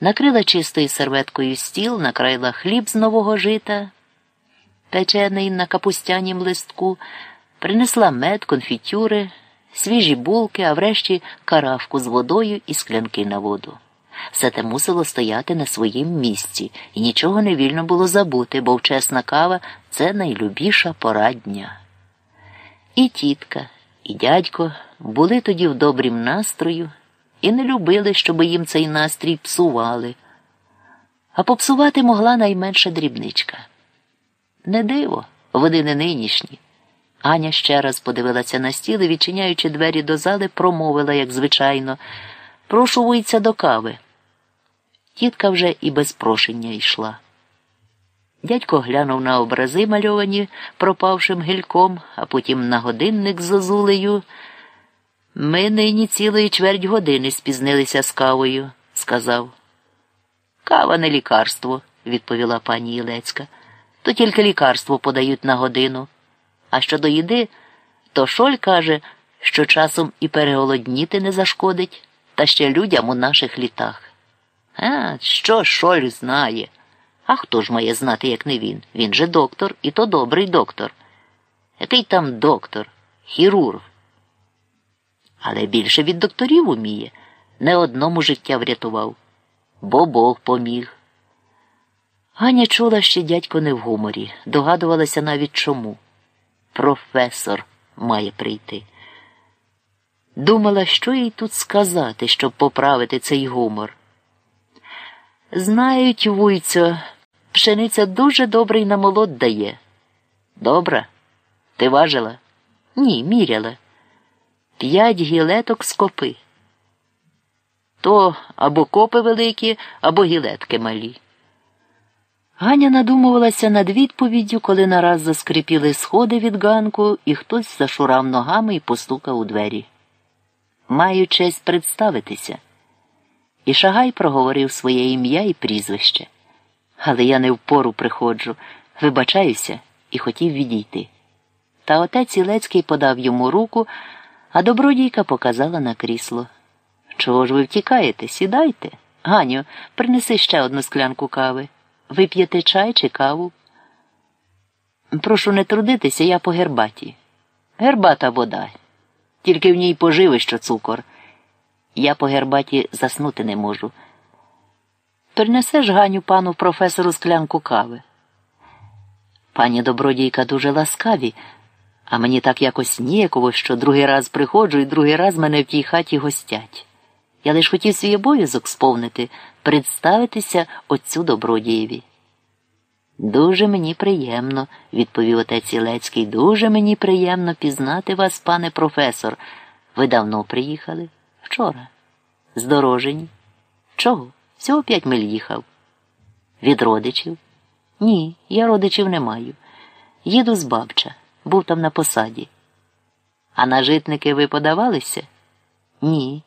накрила чистою серветкою стіл, накраїла хліб з нового жита, печений на капустянім листку, принесла мед, конфітюри, свіжі булки, а врешті каравку з водою і склянки на воду. Все те мусило стояти на своїм місці, і нічого не вільно було забути, бо вчесна кава це найлюбіша пора дня. І тітка, і дядько були тоді в добрім настрою і не любили, щоб їм цей настрій псували. А попсувати могла найменша дрібничка. Не диво, вони не нинішні. Аня ще раз подивилася на стіл і, відчиняючи двері до зали, промовила, як звичайно, прошу вийця до кави. Тітка вже і без прошення йшла. Дядько глянув на образи, мальовані пропавшим гільком, а потім на годинник з зозулею. Ми нині цілої чверть години спізнилися з кавою, сказав. Кава не лікарство, відповіла пані Ілецька. То тільки лікарство подають на годину. А щодо їди, то Шоль каже, що часом і переголодніти не зашкодить, та ще людям у наших літах. А, що Шоль знає? А хто ж має знати, як не він? Він же доктор, і то добрий доктор. Який там доктор, хірург. Але більше від докторів уміє, не одному життя врятував, бо Бог поміг. Ганя чула, що дядько не в гуморі, догадувалася навіть чому. Професор має прийти. Думала, що їй тут сказати, щоб поправити цей гумор. Знають, вуйцю, пшениця дуже добрий намолот дає. Добра? Ти важила? Ні, міряла. П'ять гілеток з копи. То або копи великі, або гілетки малі. Ганя надумувалася над відповіддю, коли нараз заскрипіли сходи від ганку, і хтось зашурав ногами і постукав у двері. Маю честь представитися. І Шагай проговорив своє ім'я і прізвище. Але я не впору приходжу, вибачаюся і хотів відійти. Та отець Ілецький подав йому руку, а добродійка показала на крісло. Чого ж ви втікаєте? Сідайте. Ганю, принеси ще одну склянку кави. Ви п'єте чай чи каву? Прошу не трудитися, я по гербаті. Гербата вода. Тільки в ній поживи, що цукор. Я по гербаті заснути не можу. Принесеш Ганю пану професору склянку кави. Пані добродійка дуже ласкаві, а мені так якось ніяково, що другий раз приходжу і другий раз мене в тій хаті гостять. Я лиш хотів свій обов'язок сповнити, представитися отцю добродієві. Дуже мені приємно, відповів отець Ілецький, дуже мені приємно пізнати вас, пане професор. Ви давно приїхали? Вчора. Здорожені. Чого? Всього п'ять миль їхав. Від родичів? Ні, я родичів не маю. Їду з бабча, був там на посаді. А на житники ви подавалися? Ні.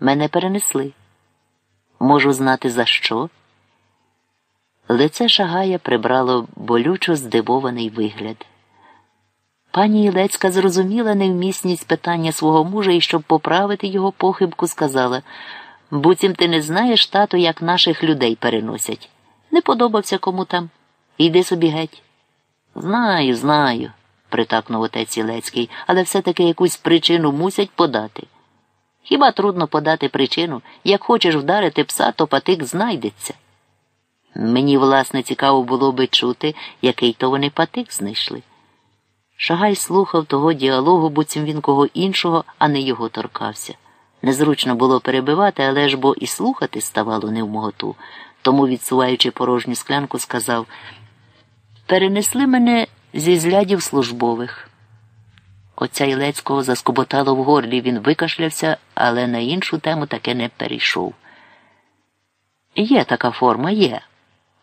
Мене перенесли. Можу знати, за що? Лице Шагая прибрало болючо здивований вигляд. Пані Ілецька зрозуміла невмісність питання свого мужа і, щоб поправити його похибку, сказала буцім ти не знаєш, тато, як наших людей переносять. Не подобався кому там. Йди собі геть. Знаю, знаю, притакнув отець Ілецький, але все-таки якусь причину мусять подати. Хіба трудно подати причину, як хочеш вдарити пса, то патик знайдеться. Мені, власне, цікаво було би чути, який то вони патик знайшли. Шагай слухав того діалогу, буцім він кого іншого, а не його торкався. Незручно було перебивати, але ж бо і слухати ставало не в моготу. Тому, відсуваючи порожню склянку, сказав перенесли мене зі злядів службових. Отця Ілецького заскоботало в горлі, він викашлявся, але на іншу тему таки не перейшов. Є така форма, є.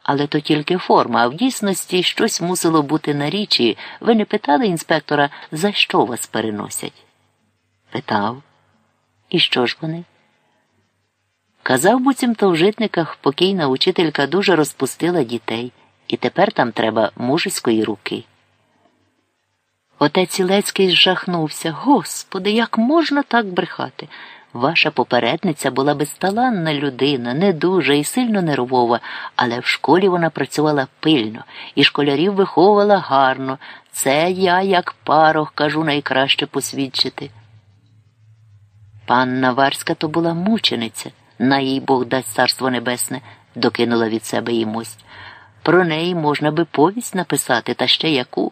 Але то тільки форма, а в дійсності щось мусило бути на річі. Ви не питали інспектора, за що вас переносять? Питав. І що ж вони? Казав, буцімто в житниках покійна учителька дуже розпустила дітей, і тепер там треба мужеської руки. Отець Ілецький зжахнувся. Господи, як можна так брехати? Ваша попередниця була безталанна людина, не дуже і сильно нервова, але в школі вона працювала пильно і школярів виховувала гарно. Це я, як парох, кажу найкраще посвідчити. Панна Варська то була мучениця, на їй Бог дасть царство небесне, докинула від себе їй мость. Про неї можна би повість написати, та ще яку.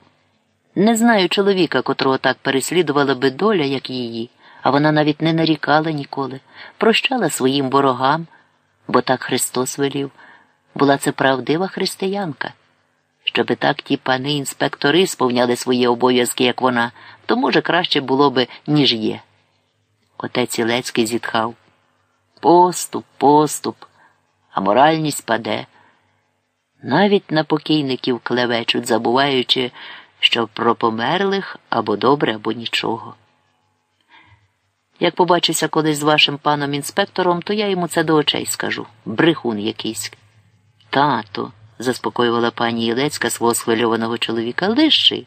Не знаю чоловіка, котрого так переслідувала би доля, як її, а вона навіть не нарікала ніколи, прощала своїм ворогам, бо так Христос велів. Була це правдива християнка. Щоби так ті пани інспектори сповняли свої обов'язки, як вона, то, може, краще було би, ніж є. Отець Ілецький зітхав. Поступ, поступ, а моральність паде. Навіть на покійників клевечуть, забуваючи, що про померлих або добре, або нічого. Як побачуся колись з вашим паном інспектором, то я йому це до очей скажу. Брехун якийсь. Тато, заспокоювала пані Ілецька свого схвильованого чоловіка, лиши.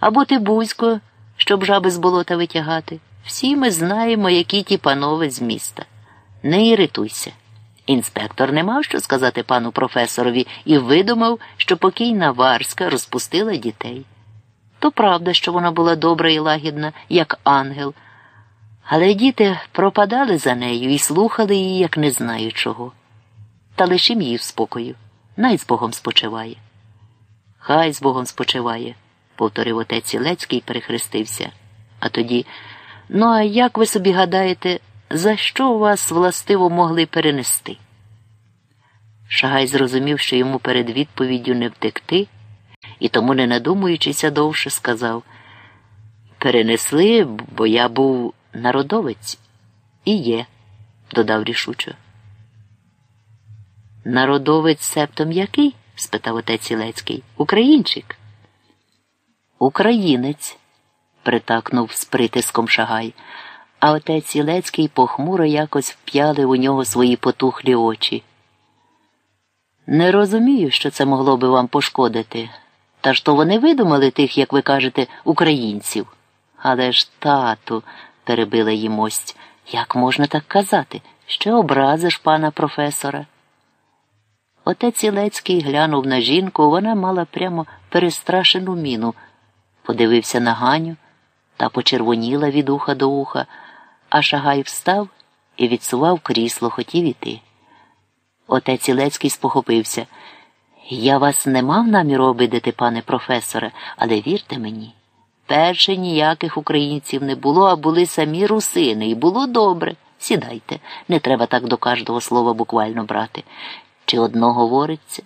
Або ти бузько, щоб жаби з болота витягати. Всі ми знаємо, які ті панове з міста. Не іритуйся. Інспектор не мав що сказати пану професорові і видумав, що покійна Варська розпустила дітей. То правда, що вона була добра і лагідна, як ангел, але діти пропадали за нею і слухали її, як не знаю чого. Та лишим її в спокою. Най з Богом спочиває. Хай з Богом спочиває, повторив отець Ілецький і перехрестився. А тоді, ну, а як ви собі гадаєте, за що вас властиво могли перенести? Шагай зрозумів, що йому перед відповіддю не втекти, і тому, не надумуючися довше, сказав Перенесли, бо я був народовець і є, додав рішучо. Народовець септом який? спитав отець Ілецький. Українчик. Українець, притакнув з притиском шагай, а отець Ілецький похмуро якось вп'яли у нього свої потухлі очі. Не розумію, що це могло би вам пошкодити. Та ж то вони видумали тих, як ви кажете, українців. Але ж, тату, перебила її мость, як можна так казати? Що образиш пана професора? Отець Ілецький глянув на жінку, вона мала прямо перестрашену міну, подивився на Ганю та почервоніла від уха до уха, а Шагай встав і відсував крісло, хотів іти. Отець Ілецький спохопився. Я вас не мав наміру обидити, пане професоре, але вірте мені. Перше ніяких українців не було, а були самі русини, і було добре. Сідайте, не треба так до кожного слова буквально брати. Чи одно говориться?